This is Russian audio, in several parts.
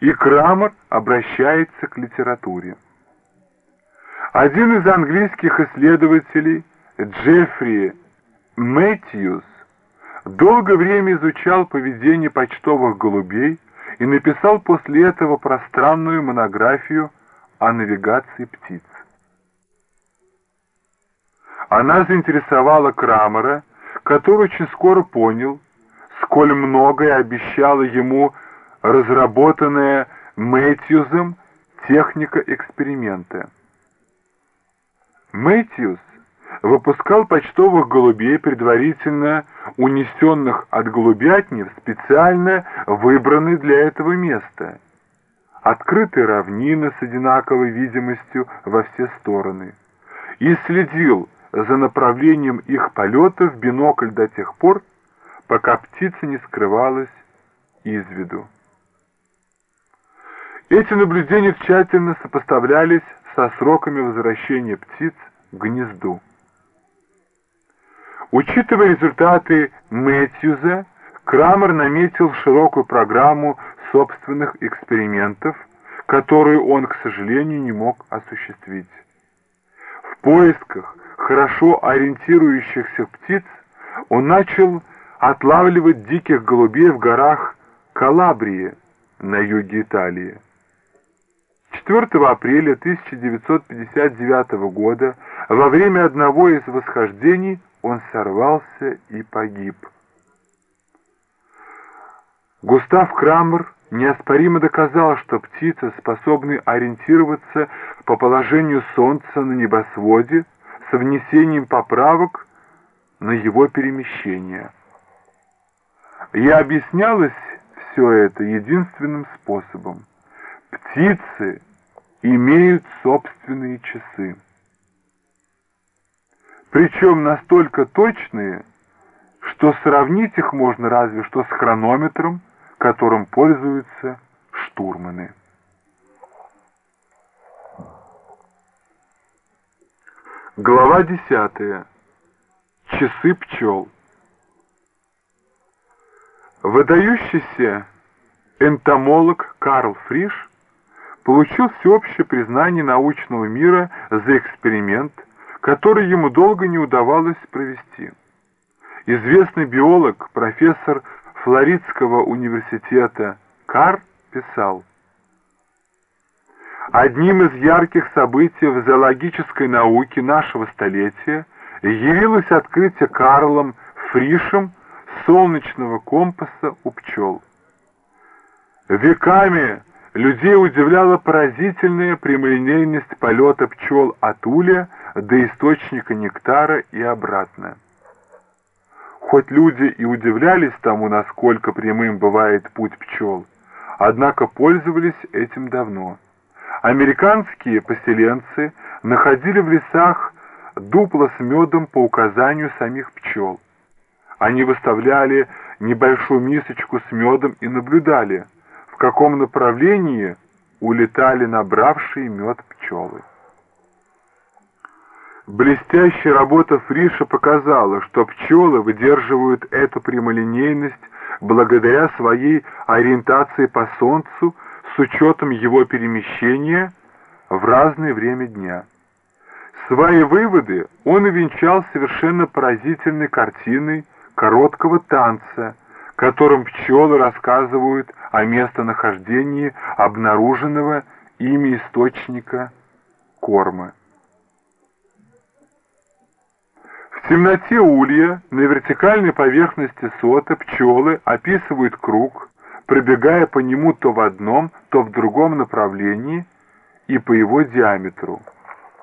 и Крамер обращается к литературе. Один из английских исследователей, Джеффри Мэтьюс, долгое время изучал поведение почтовых голубей и написал после этого пространную монографию о навигации птиц. Она заинтересовала Крамера, который очень скоро понял, сколь многое обещала ему разработанная Мэтьюзом техника эксперимента. Мэтьюс выпускал почтовых голубей, предварительно унесенных от голубятни в специально выбранный для этого место. Открытые равнины с одинаковой видимостью во все стороны. И следил за направлением их полета в бинокль до тех пор, пока птица не скрывалась из виду. Эти наблюдения тщательно сопоставлялись со сроками возвращения птиц к гнезду. Учитывая результаты Мэтьюза, Крамер наметил широкую программу собственных экспериментов, которую он, к сожалению, не мог осуществить. В поисках хорошо ориентирующихся птиц он начал отлавливать диких голубей в горах Калабрии на юге Италии. 4 апреля 1959 года во время одного из восхождений он сорвался и погиб. Густав Крамер неоспоримо доказал, что птицы способны ориентироваться по положению Солнца на небосводе с внесением поправок на его перемещение. Я объяснялось все это единственным способом. Птицы имеют собственные часы. Причем настолько точные, что сравнить их можно разве что с хронометром, которым пользуются штурманы. Глава 10. Часы пчел. Выдающийся энтомолог Карл Фриш получил всеобщее признание научного мира за эксперимент, который ему долго не удавалось провести. Известный биолог, профессор Флоридского университета Кар писал, Одним из ярких событий в зоологической науке нашего столетия явилось открытие Карлом Фришем солнечного компаса у пчел. Веками людей удивляла поразительная прямолинейность полета пчел от улья до источника нектара и обратно. Хоть люди и удивлялись тому, насколько прямым бывает путь пчел, однако пользовались этим давно. Американские поселенцы находили в лесах дупла с медом по указанию самих пчел. Они выставляли небольшую мисочку с медом и наблюдали, в каком направлении улетали набравшие мед пчелы. Блестящая работа Фриша показала, что пчелы выдерживают эту прямолинейность благодаря своей ориентации по Солнцу с учетом его перемещения в разное время дня. Свои выводы он увенчал совершенно поразительной картиной короткого танца, которым пчелы рассказывают о местонахождении обнаруженного ими источника корма. В темноте улья на вертикальной поверхности сота пчелы описывают круг, пробегая по нему то в одном, то в другом направлении и по его диаметру.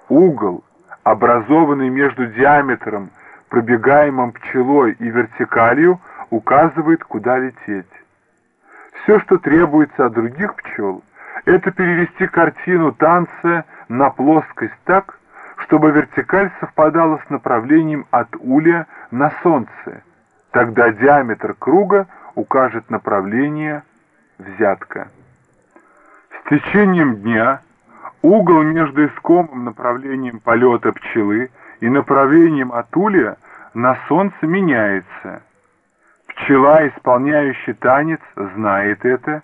Угол, образованный между диаметром пробегаемым пчелой и вертикалью, указывает, куда лететь. Все, что требуется от других пчел, это перевести картину танца на плоскость так, чтобы вертикаль совпадала с направлением от улья на солнце. Тогда диаметр круга укажет направление взятка. С течением дня угол между искомым направлением полета пчелы и направлением от улья на солнце меняется. Пчела, исполняющая танец, знает это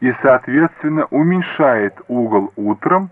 и, соответственно, уменьшает угол утром